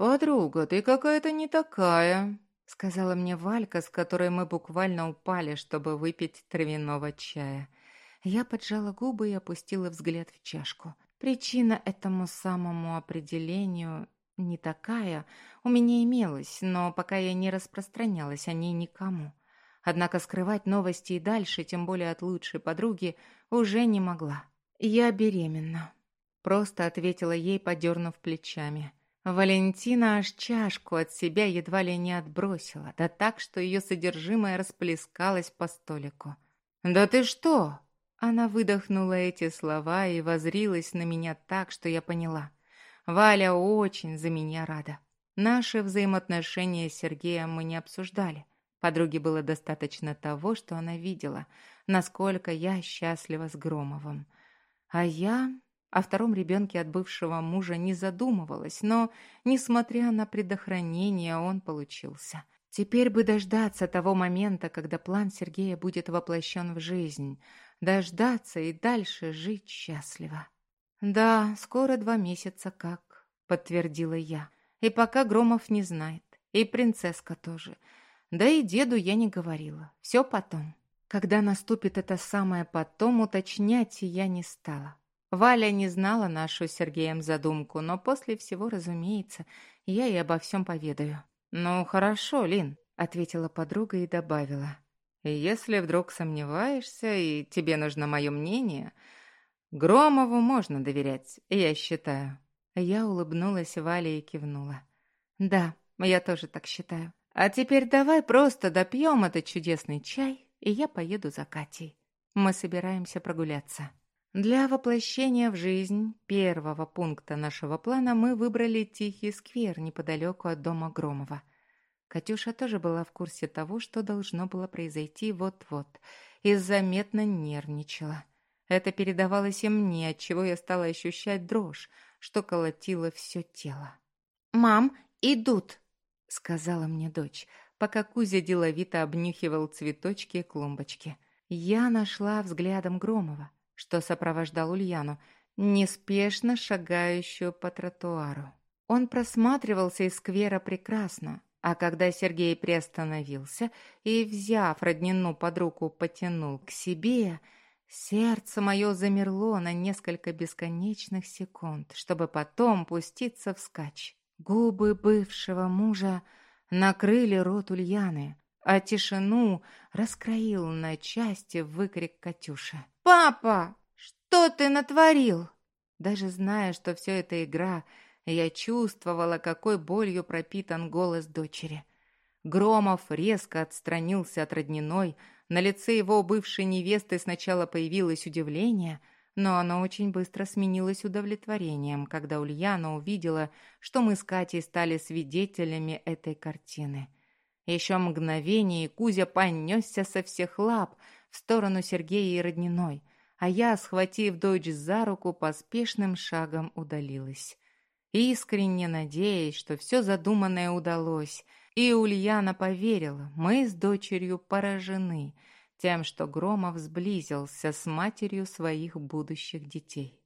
«Подруга, ты какая-то не такая», — сказала мне Валька, с которой мы буквально упали, чтобы выпить травяного чая. Я поджала губы и опустила взгляд в чашку. Причина этому самому определению не такая у меня имелась, но пока я не распространялась о ней никому. Однако скрывать новости и дальше, тем более от лучшей подруги, уже не могла. «Я беременна», — просто ответила ей, подернув плечами. Валентина аж чашку от себя едва ли не отбросила, да так, что ее содержимое расплескалось по столику. «Да ты что?» Она выдохнула эти слова и возрилась на меня так, что я поняла. Валя очень за меня рада. Наши взаимоотношения с Сергеем мы не обсуждали. Подруге было достаточно того, что она видела, насколько я счастлива с Громовым. А я о втором ребенке от бывшего мужа не задумывалась, но, несмотря на предохранение, он получился. Теперь бы дождаться того момента, когда план Сергея будет воплощен в жизнь. Дождаться и дальше жить счастливо. «Да, скоро два месяца как», — подтвердила я. «И пока Громов не знает. И принцесска тоже. Да и деду я не говорила. Все потом». Когда наступит это самое потом, уточнять я не стала. Валя не знала нашу с Сергеем задумку, но после всего, разумеется, я ей обо всем поведаю. «Ну, хорошо, Лин», — ответила подруга и добавила. «Если вдруг сомневаешься и тебе нужно мое мнение, Громову можно доверять, я считаю». Я улыбнулась Вале и кивнула. «Да, я тоже так считаю. А теперь давай просто допьем этот чудесный чай, и я поеду за Катей. Мы собираемся прогуляться». Для воплощения в жизнь первого пункта нашего плана мы выбрали тихий сквер неподалеку от дома Громова. Катюша тоже была в курсе того, что должно было произойти вот-вот, и заметно нервничала. Это передавалось и мне, отчего я стала ощущать дрожь, что колотило все тело. «Мам, идут!» — сказала мне дочь, пока Кузя деловито обнюхивал цветочки и клумбочки. Я нашла взглядом Громова что сопровождал Ульяну, неспешно шагающую по тротуару. Он просматривался из сквера прекрасно, а когда Сергей приостановился и, взяв роднину под руку, потянул к себе, сердце мое замерло на несколько бесконечных секунд, чтобы потом пуститься вскачь. Губы бывшего мужа накрыли рот Ульяны, а тишину раскроил на части выкрик Катюши. «Папа, что ты натворил?» Даже зная, что все это игра, я чувствовала, какой болью пропитан голос дочери. Громов резко отстранился от родниной, на лице его бывшей невесты сначала появилось удивление, но оно очень быстро сменилось удовлетворением, когда Ульяна увидела, что мы с Катей стали свидетелями этой картины. Еще мгновение, и Кузя понесся со всех лап в сторону Сергея и Родниной, а я, схватив дочь за руку, поспешным шагом удалилась. Искренне надеясь, что все задуманное удалось, и Ульяна поверила, мы с дочерью поражены тем, что Громов сблизился с матерью своих будущих детей.